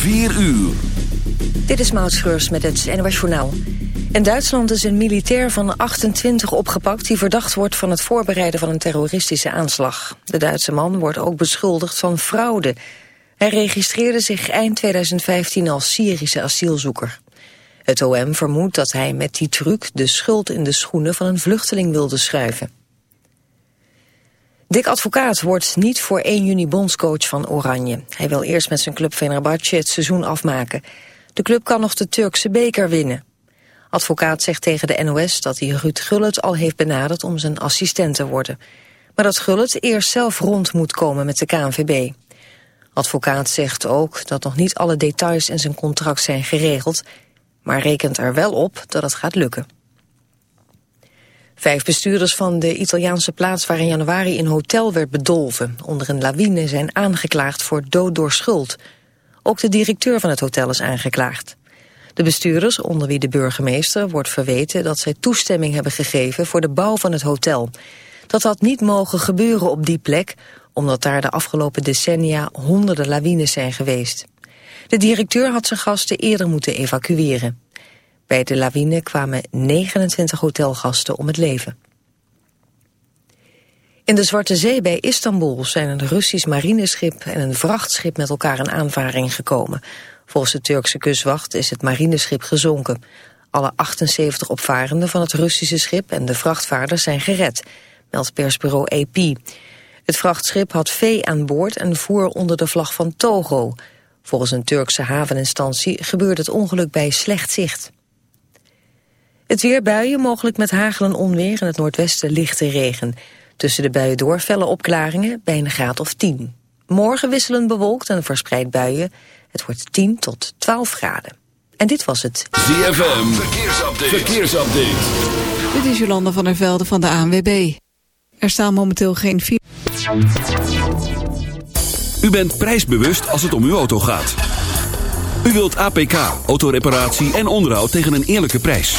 4 uur. Dit is Maud Schreurs met het NOS Journaal. In Duitsland is een militair van 28 opgepakt... die verdacht wordt van het voorbereiden van een terroristische aanslag. De Duitse man wordt ook beschuldigd van fraude. Hij registreerde zich eind 2015 als Syrische asielzoeker. Het OM vermoedt dat hij met die truc de schuld in de schoenen van een vluchteling wilde schuiven. Dick Advocaat wordt niet voor 1 juni bondscoach van Oranje. Hij wil eerst met zijn club Fenerbahce het seizoen afmaken. De club kan nog de Turkse beker winnen. Advocaat zegt tegen de NOS dat hij Ruud Gullit al heeft benaderd om zijn assistent te worden. Maar dat Gullit eerst zelf rond moet komen met de KNVB. Advocaat zegt ook dat nog niet alle details in zijn contract zijn geregeld... maar rekent er wel op dat het gaat lukken. Vijf bestuurders van de Italiaanse plaats waar in januari een hotel werd bedolven... onder een lawine zijn aangeklaagd voor dood door schuld. Ook de directeur van het hotel is aangeklaagd. De bestuurders, onder wie de burgemeester, wordt verweten dat zij toestemming hebben gegeven voor de bouw van het hotel. Dat had niet mogen gebeuren op die plek, omdat daar de afgelopen decennia honderden lawines zijn geweest. De directeur had zijn gasten eerder moeten evacueren. Bij de lawine kwamen 29 hotelgasten om het leven. In de Zwarte Zee bij Istanbul zijn een Russisch marineschip en een vrachtschip met elkaar in aanvaring gekomen. Volgens de Turkse kustwacht is het marineschip gezonken. Alle 78 opvarenden van het Russische schip en de vrachtvaarders zijn gered, meldt persbureau AP. Het vrachtschip had vee aan boord en voer onder de vlag van Togo. Volgens een Turkse haveninstantie gebeurde het ongeluk bij slecht zicht. Het weer buien, mogelijk met hagel en onweer. In het noordwesten lichte regen. Tussen de buien door felle opklaringen bij een graad of 10. Morgen wisselend bewolkt en verspreid buien. Het wordt 10 tot 12 graden. En dit was het. ZFM, verkeersupdate. verkeersupdate. Dit is Jolanda van der Velde van de ANWB. Er staan momenteel geen... U bent prijsbewust als het om uw auto gaat. U wilt APK, autoreparatie en onderhoud tegen een eerlijke prijs.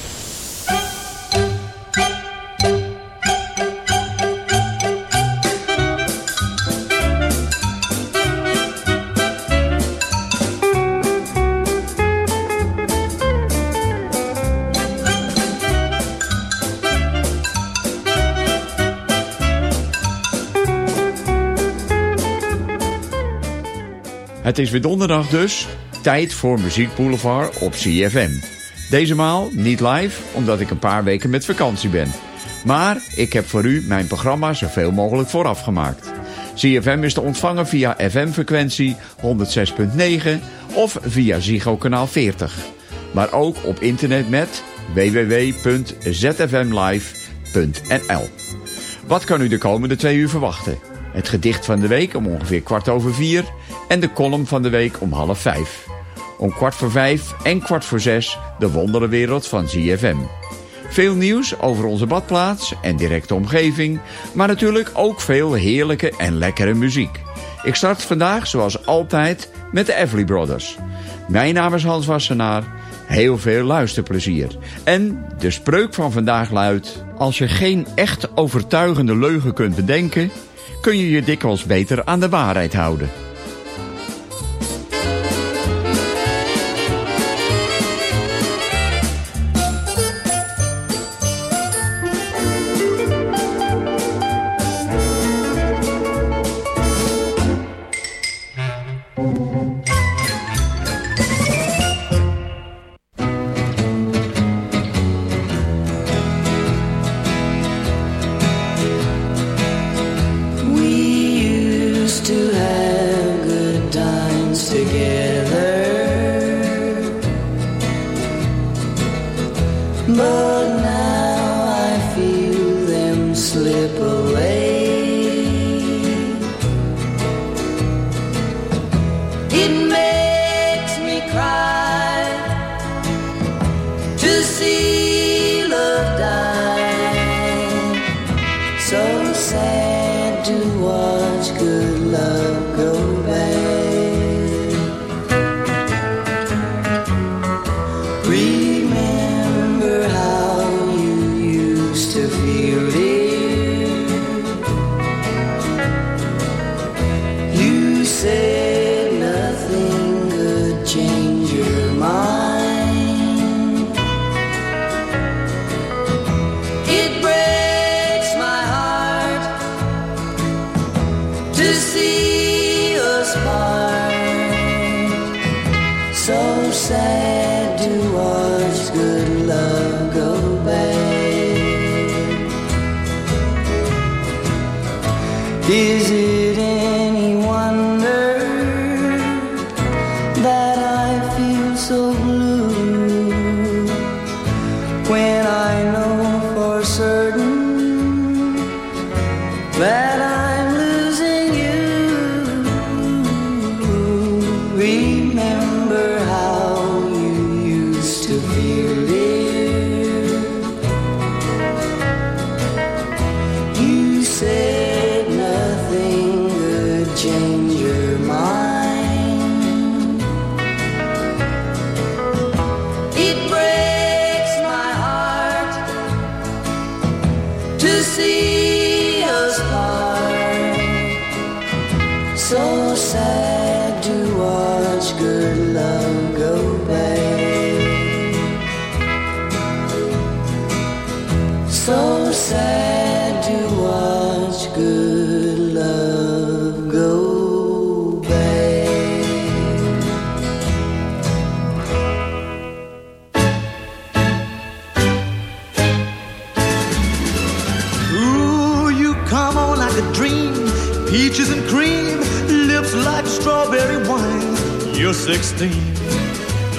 Het is weer donderdag dus. Tijd voor Muziek Boulevard op CFM. Deze maal niet live, omdat ik een paar weken met vakantie ben. Maar ik heb voor u mijn programma zoveel mogelijk vooraf gemaakt. CFM is te ontvangen via FM-frequentie 106.9 of via Ziggo kanaal 40. Maar ook op internet met www.zfmlive.nl Wat kan u de komende twee uur verwachten? Het gedicht van de week om ongeveer kwart over vier en de column van de week om half vijf. Om kwart voor vijf en kwart voor zes de wonderenwereld van ZFM. Veel nieuws over onze badplaats en directe omgeving, maar natuurlijk ook veel heerlijke en lekkere muziek. Ik start vandaag zoals altijd met de Everly Brothers. Mijn naam is Hans Wassenaar. Heel veel luisterplezier. En de spreuk van vandaag luidt... Als je geen echt overtuigende leugen kunt bedenken... kun je je dikwijls beter aan de waarheid houden. 16.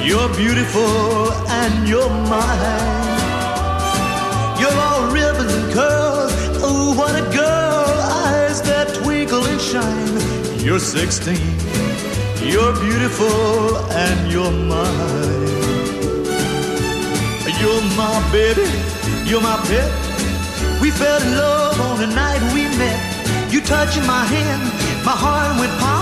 You're beautiful and you're mine. You're all ribbons and curls. Oh, what a girl. Eyes that twinkle and shine. You're 16. You're beautiful and you're mine. You're my baby. You're my pet. We fell in love on the night we met. You touching my hand, my heart went pop.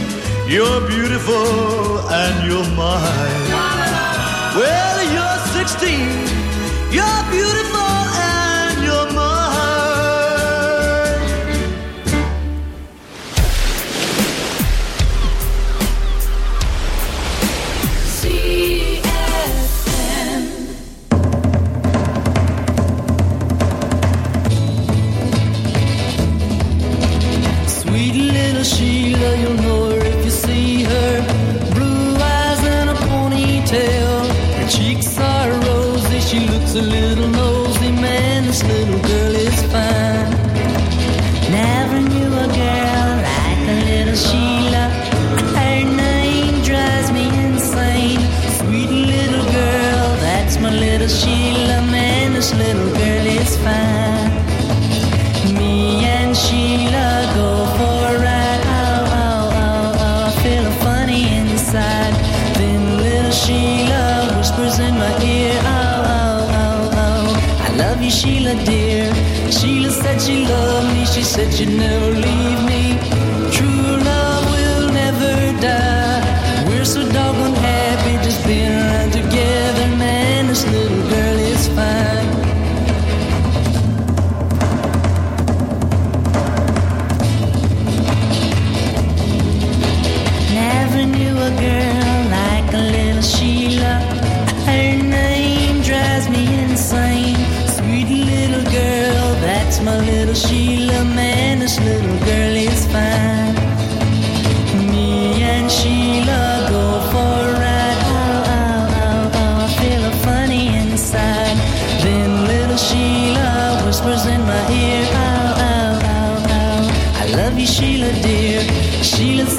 you're beautiful, and you're mine. Well, you're 16,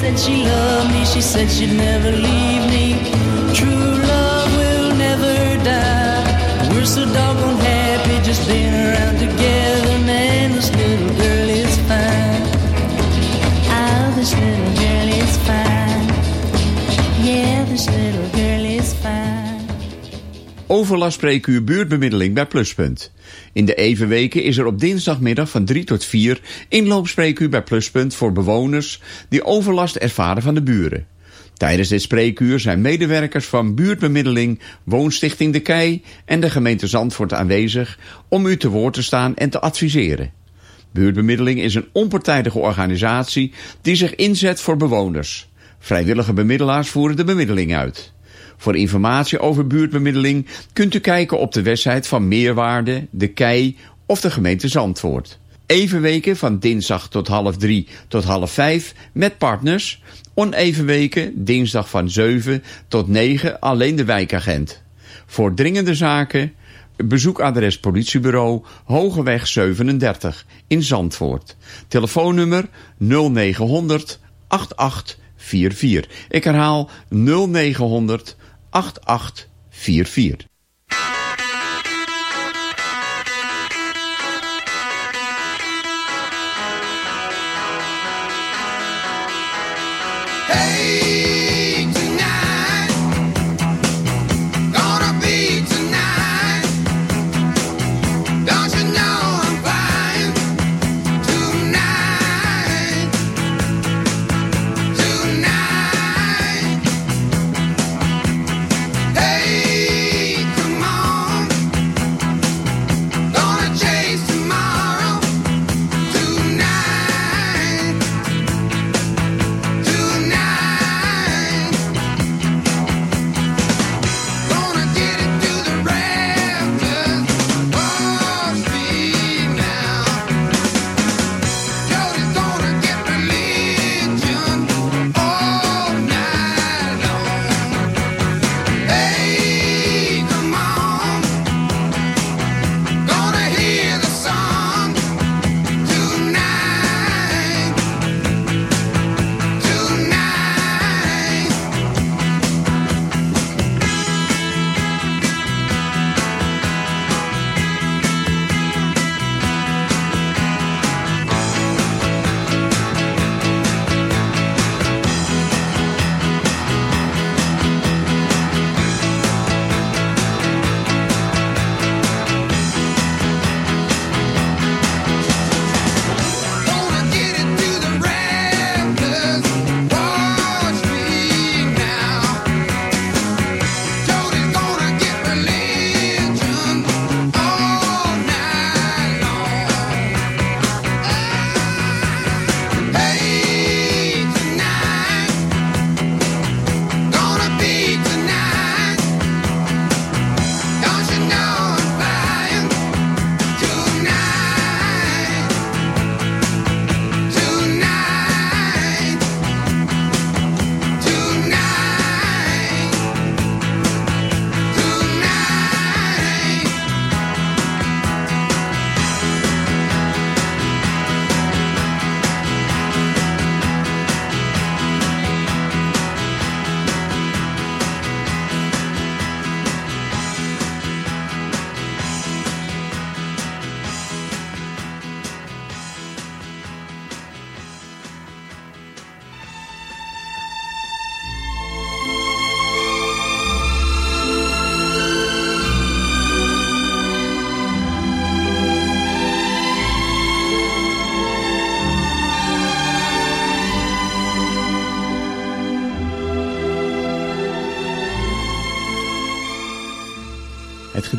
said she loved me. She said she'd never leave me. True love will never die. We're so doggone happy just being around together. Overlast spreekuur buurtbemiddeling bij Pluspunt. In de evenweken is er op dinsdagmiddag van 3 tot 4 inloopspreekuur bij Pluspunt voor bewoners die overlast ervaren van de buren. Tijdens dit spreekuur zijn medewerkers van buurtbemiddeling, Woonstichting De Kei en de gemeente Zandvoort aanwezig om u te woord te staan en te adviseren. Buurtbemiddeling is een onpartijdige organisatie die zich inzet voor bewoners. Vrijwillige bemiddelaars voeren de bemiddeling uit. Voor informatie over buurtbemiddeling kunt u kijken op de website van Meerwaarde, De Kei of de gemeente Zandvoort. Evenweken van dinsdag tot half drie tot half vijf met partners. Onevenweken dinsdag van 7 tot 9 alleen de wijkagent. Voor dringende zaken bezoekadres politiebureau Hogeweg 37 in Zandvoort. Telefoonnummer 0900 8844. Ik herhaal 0900 8844. Hey,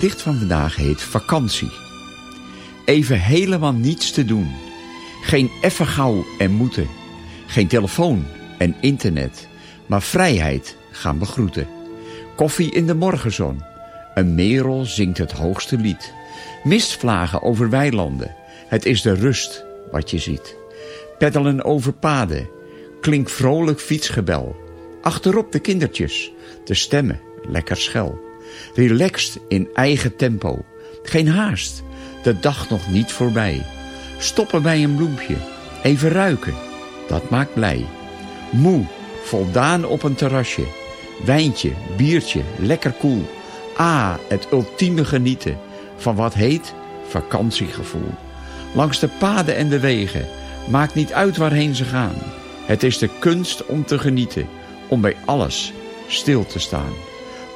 gedicht van vandaag heet Vakantie. Even helemaal niets te doen. Geen effe gauw en moeten. Geen telefoon en internet. Maar vrijheid gaan begroeten. Koffie in de morgenzon. Een merel zingt het hoogste lied. Mistvlagen over weilanden. Het is de rust wat je ziet. Peddelen over paden. Klink vrolijk fietsgebel. Achterop de kindertjes. De stemmen lekker schel. Relaxed in eigen tempo. Geen haast. De dag nog niet voorbij. Stoppen bij een bloempje. Even ruiken. Dat maakt blij. Moe. Voldaan op een terrasje. Wijntje, biertje, lekker koel. Ah, het ultieme genieten. Van wat heet vakantiegevoel. Langs de paden en de wegen. Maakt niet uit waarheen ze gaan. Het is de kunst om te genieten. Om bij alles stil te staan.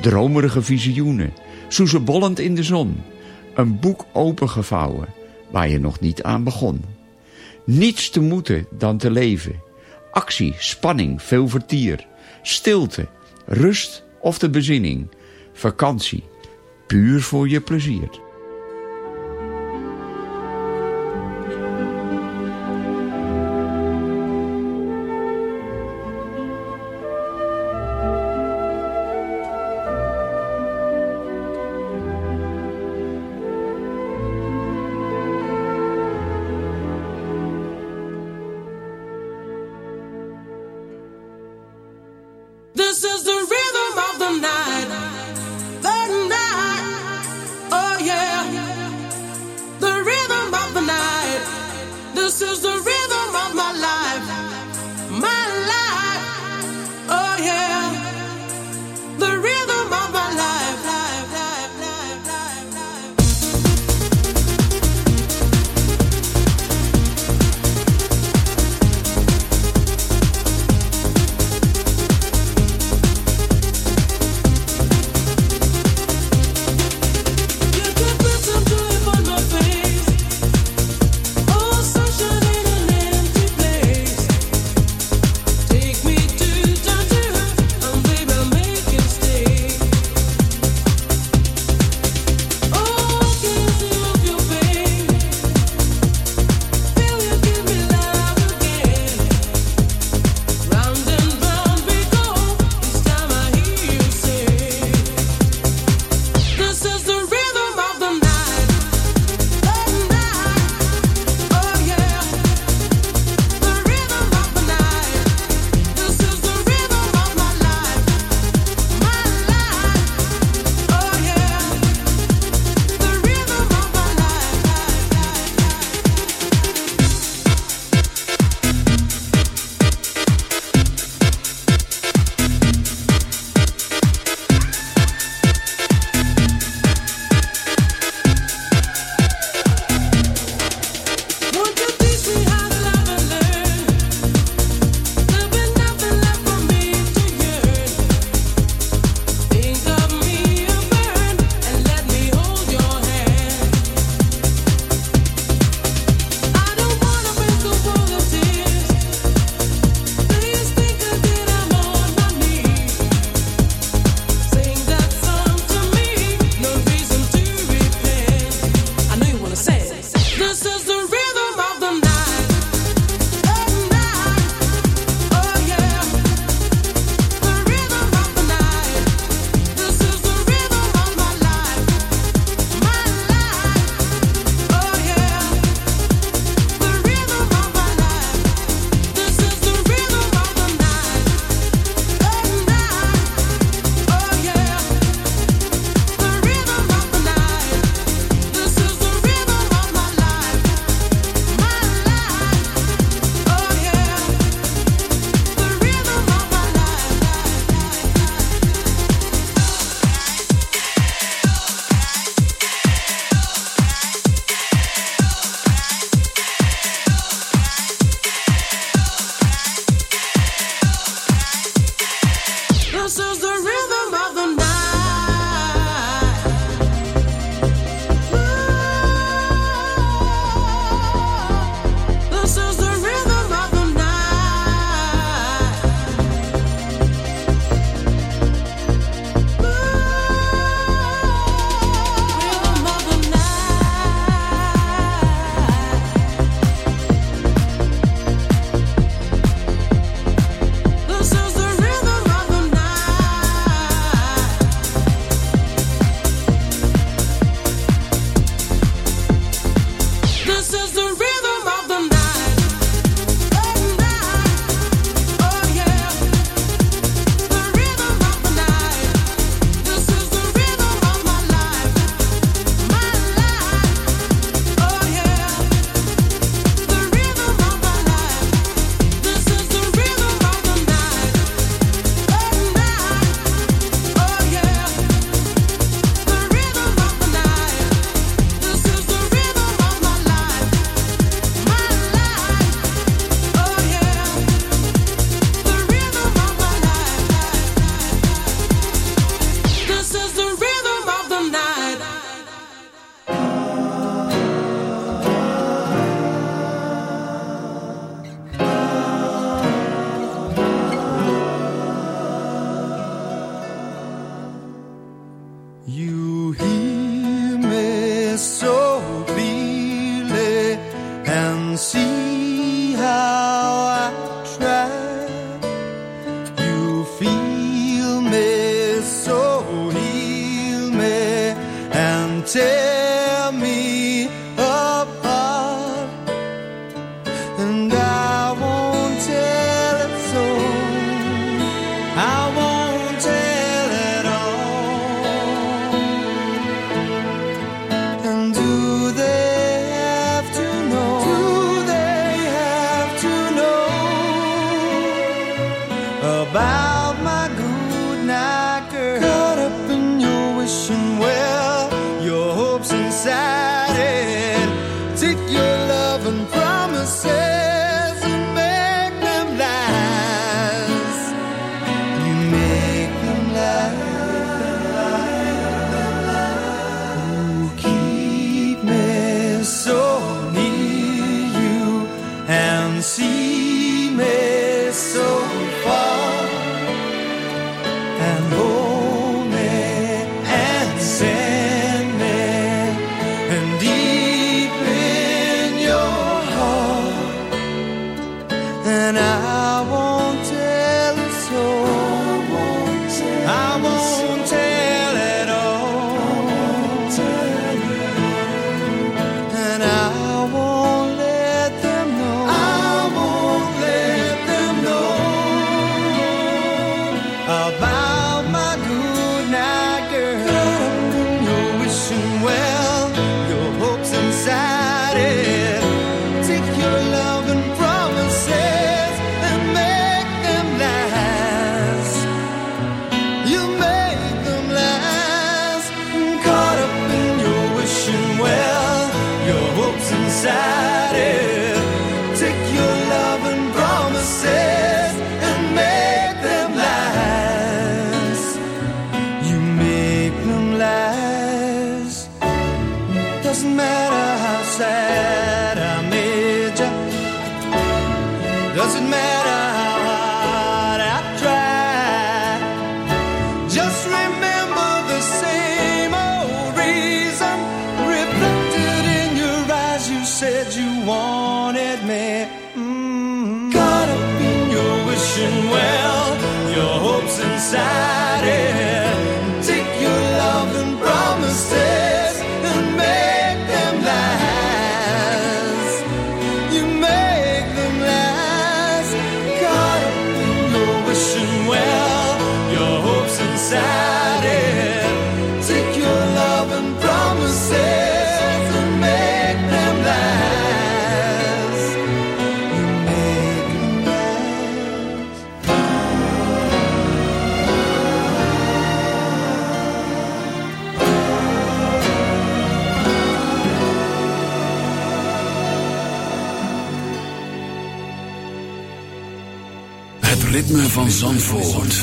Dromerige visioenen. Soezebollend in de zon. Een boek opengevouwen. Waar je nog niet aan begon. Niets te moeten dan te leven. Actie, spanning, veel vertier. Stilte, rust of de bezinning. Vakantie, puur voor je plezier. about wishing well your hopes inside it. van Zandvoort.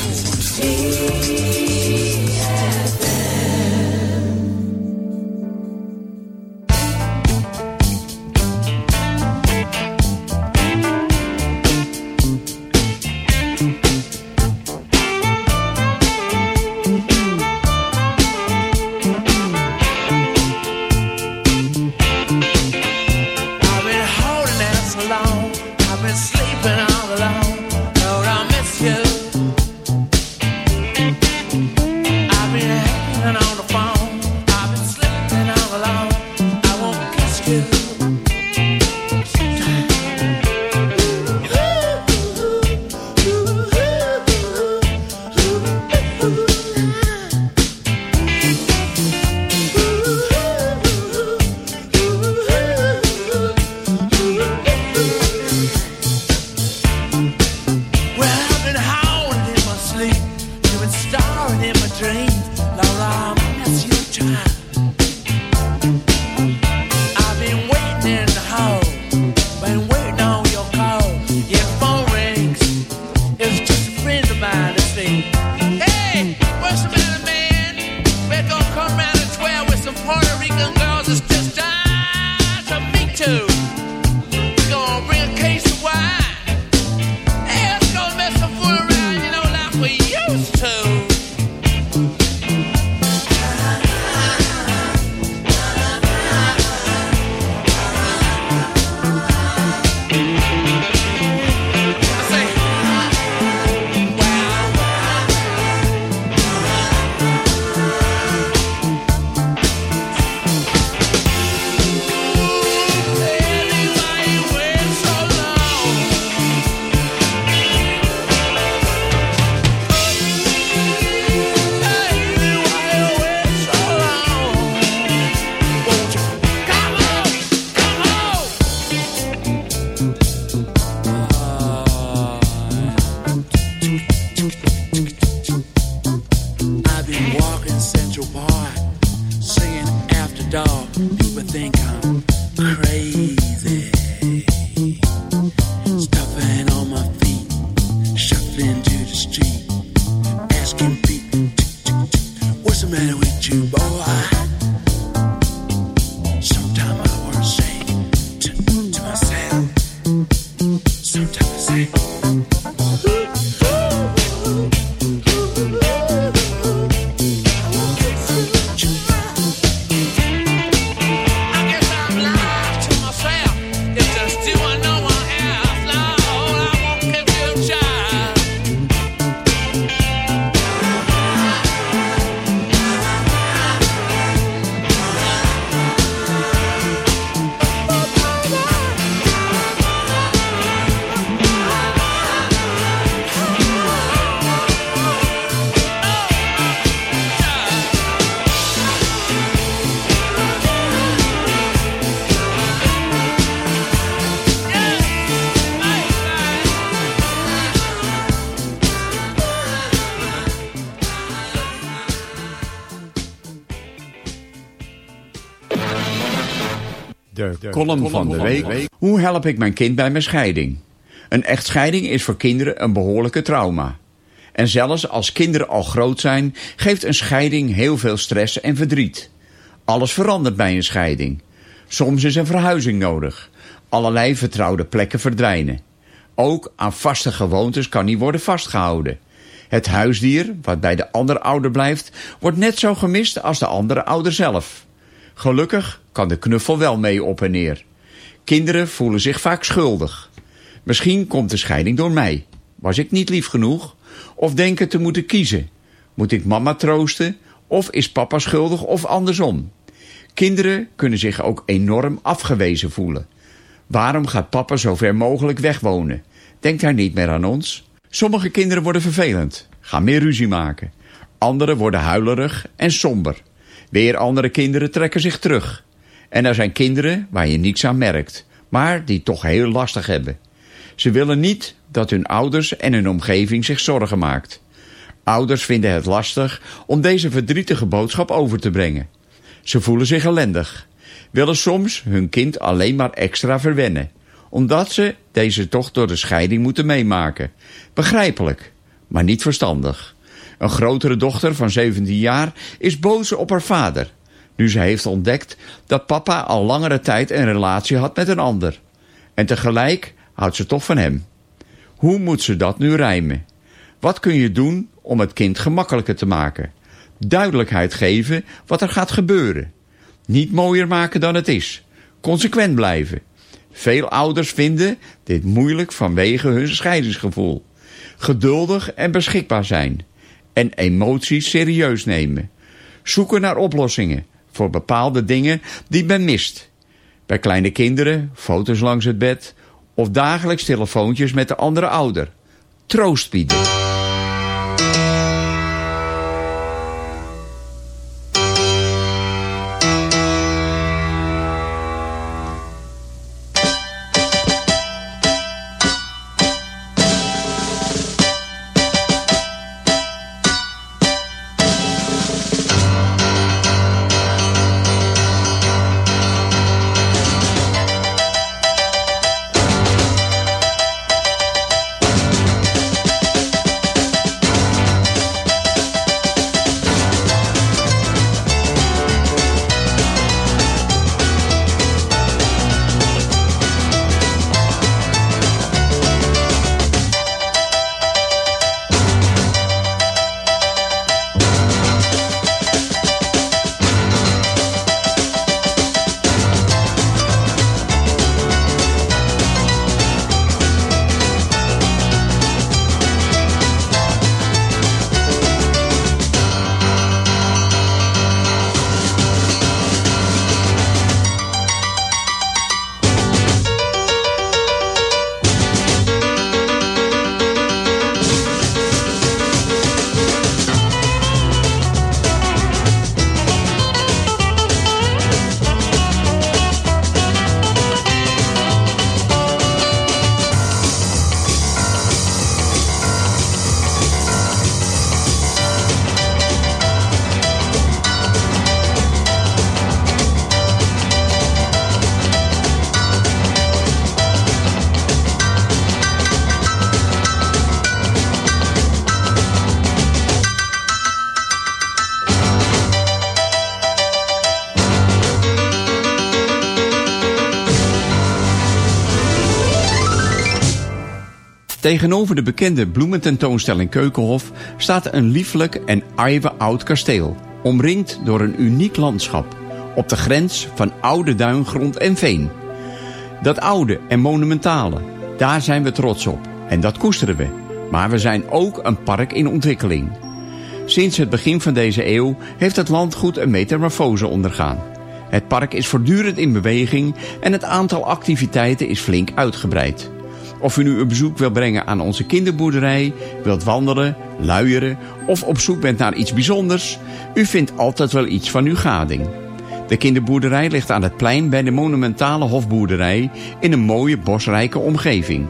De column van de week. Hoe help ik mijn kind bij mijn scheiding? Een echtscheiding is voor kinderen een behoorlijke trauma. En zelfs als kinderen al groot zijn, geeft een scheiding heel veel stress en verdriet. Alles verandert bij een scheiding. Soms is een verhuizing nodig. Allerlei vertrouwde plekken verdwijnen. Ook aan vaste gewoontes kan niet worden vastgehouden. Het huisdier, wat bij de andere ouder blijft, wordt net zo gemist als de andere ouder zelf. Gelukkig kan de knuffel wel mee op en neer. Kinderen voelen zich vaak schuldig. Misschien komt de scheiding door mij. Was ik niet lief genoeg? Of denken te moeten kiezen? Moet ik mama troosten? Of is papa schuldig of andersom? Kinderen kunnen zich ook enorm afgewezen voelen. Waarom gaat papa zo ver mogelijk wegwonen? Denkt hij niet meer aan ons? Sommige kinderen worden vervelend, gaan meer ruzie maken. Anderen worden huilerig en somber. Weer andere kinderen trekken zich terug. En er zijn kinderen waar je niets aan merkt, maar die toch heel lastig hebben. Ze willen niet dat hun ouders en hun omgeving zich zorgen maakt. Ouders vinden het lastig om deze verdrietige boodschap over te brengen. Ze voelen zich ellendig, willen soms hun kind alleen maar extra verwennen, omdat ze deze toch door de scheiding moeten meemaken. Begrijpelijk, maar niet verstandig. Een grotere dochter van 17 jaar is boos op haar vader, nu ze heeft ontdekt dat papa al langere tijd een relatie had met een ander. En tegelijk houdt ze toch van hem. Hoe moet ze dat nu rijmen? Wat kun je doen om het kind gemakkelijker te maken? Duidelijkheid geven wat er gaat gebeuren. Niet mooier maken dan het is. Consequent blijven. Veel ouders vinden dit moeilijk vanwege hun scheidingsgevoel. Geduldig en beschikbaar zijn. En emoties serieus nemen. Zoeken naar oplossingen voor bepaalde dingen die men mist. Bij kleine kinderen, foto's langs het bed of dagelijks telefoontjes met de andere ouder. Troost bieden. Tegenover de bekende bloemententoonstelling Keukenhof staat een lieflijk en oud kasteel, omringd door een uniek landschap, op de grens van oude duingrond en veen. Dat oude en monumentale, daar zijn we trots op en dat koesteren we. Maar we zijn ook een park in ontwikkeling. Sinds het begin van deze eeuw heeft het landgoed een metamorfose ondergaan. Het park is voortdurend in beweging en het aantal activiteiten is flink uitgebreid. Of u nu een bezoek wilt brengen aan onze kinderboerderij, wilt wandelen, luieren of op zoek bent naar iets bijzonders, u vindt altijd wel iets van uw gading. De kinderboerderij ligt aan het plein bij de monumentale hofboerderij in een mooie bosrijke omgeving.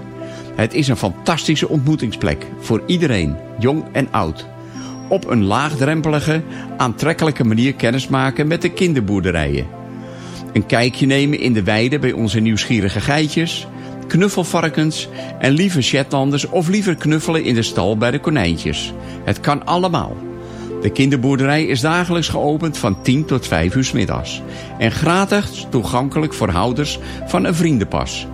Het is een fantastische ontmoetingsplek voor iedereen, jong en oud. Op een laagdrempelige, aantrekkelijke manier kennismaken met de kinderboerderijen. Een kijkje nemen in de weide bij onze nieuwsgierige geitjes knuffelvarkens en lieve Shetlanders of liever knuffelen in de stal bij de konijntjes. Het kan allemaal. De kinderboerderij is dagelijks geopend van 10 tot 5 uur middags en gratis toegankelijk voor houders van een vriendenpas.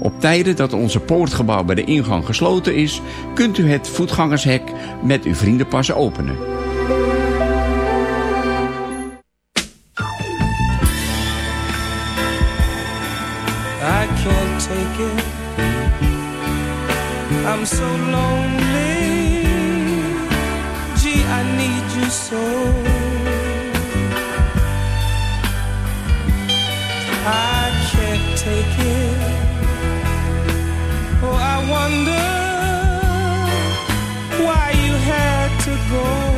Op tijden dat onze poortgebouw bij de ingang gesloten is, kunt u het voetgangershek met uw vriendenpas openen. it. I'm so lonely. Gee, I need you so. I can't take it. Oh, I wonder why you had to go.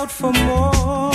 out for more.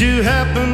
you happen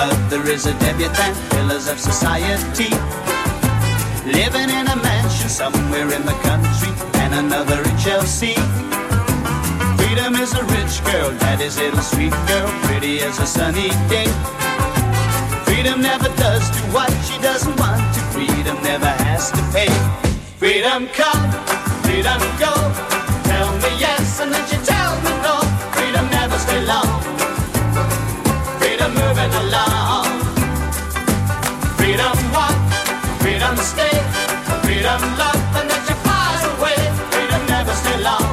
Mother is a debutante, pillars of society. Living in a mansion somewhere in the country and another in Chelsea. Freedom is a rich girl, that is little sweet girl, pretty as a sunny day. Freedom never does do what she doesn't want to. Freedom never has to pay. Freedom come, freedom go. Tell me yes and then you tell me no. Freedom never stay long. Freedom stay, freedom love, and then she flies away. Freedom never stay long.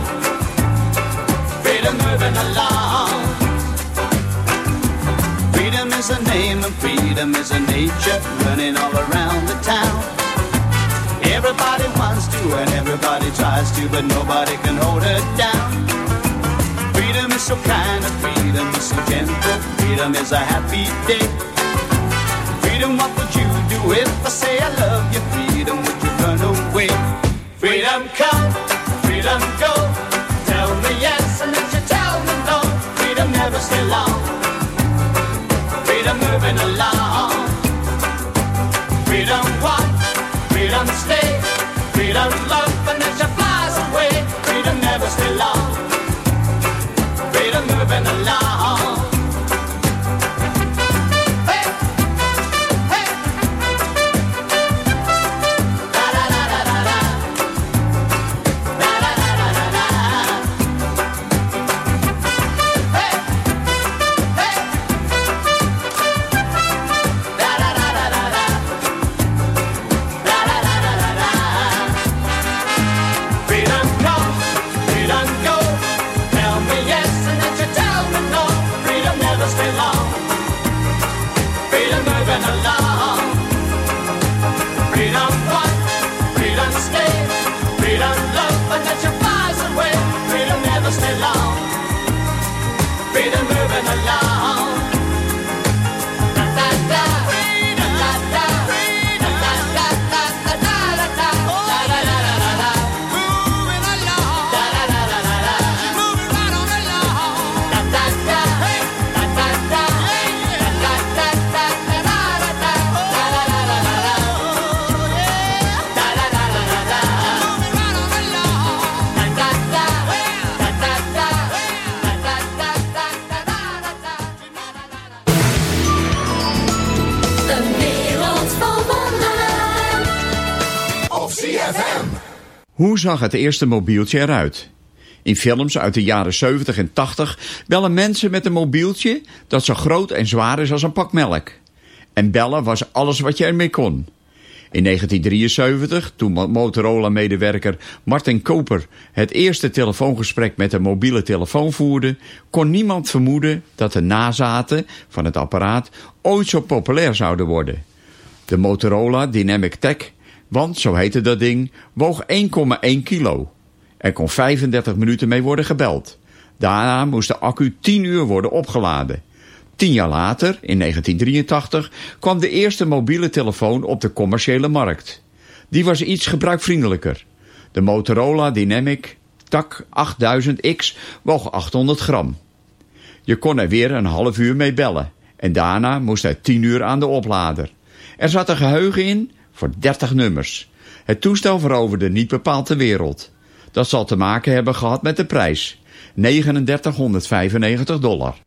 Freedom moving along. Freedom is a name and freedom is a nature running all around the town. Everybody wants to and everybody tries to, but nobody can hold her down. Freedom is so kind and freedom is so gentle. Freedom is a happy day. Freedom, what would you do if I say I love you? Freedom, would you run away? Freedom come, freedom go. Tell me yes and then you tell me no. Freedom never stay long. Freedom moving along. Zag het eerste mobieltje eruit? In films uit de jaren 70 en 80 bellen mensen met een mobieltje dat zo groot en zwaar is als een pak melk. En bellen was alles wat je ermee kon. In 1973, toen Mo- Motorola-medewerker Martin Koper het eerste telefoongesprek met een mobiele telefoon voerde, kon niemand vermoeden dat de nazaten van het apparaat ooit zo populair zouden worden. De Motorola Dynamic Tech, want zo heette dat ding, woog 1,1 kilo. Er kon 35 minuten mee worden gebeld. Daarna moest de accu 10 uur worden opgeladen. Tien jaar later, in 1983, kwam de eerste mobiele telefoon op de commerciële markt. Die was iets gebruikvriendelijker. De Motorola Dynamic TAC 8000X woog 800 gram. Je kon er weer een half uur mee bellen. En daarna moest hij 10 uur aan de oplader. Er zat een geheugen in voor 30 nummers. Het toestel veroverde niet bepaald de wereld. Dat zal te maken hebben gehad met de prijs. 3995 dollar.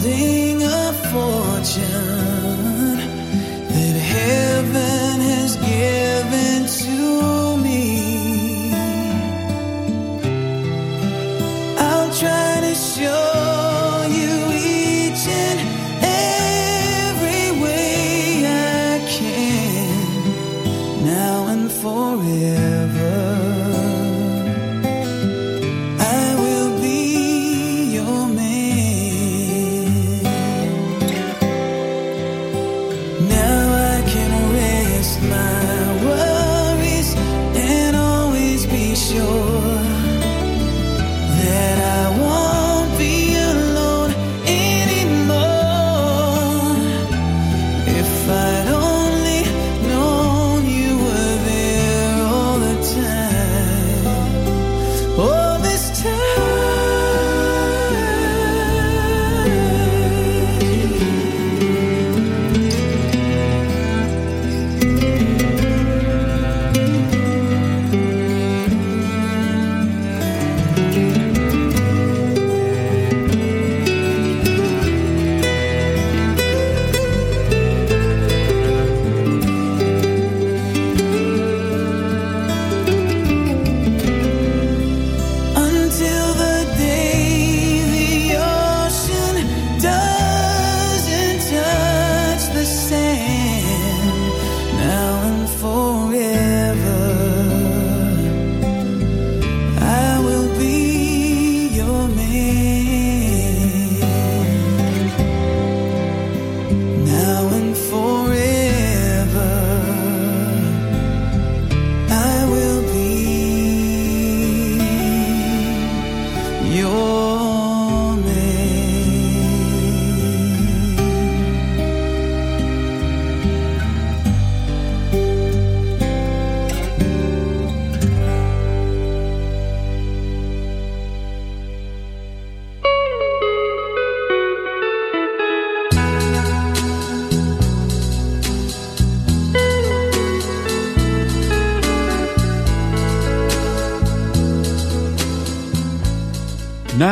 holding a fortune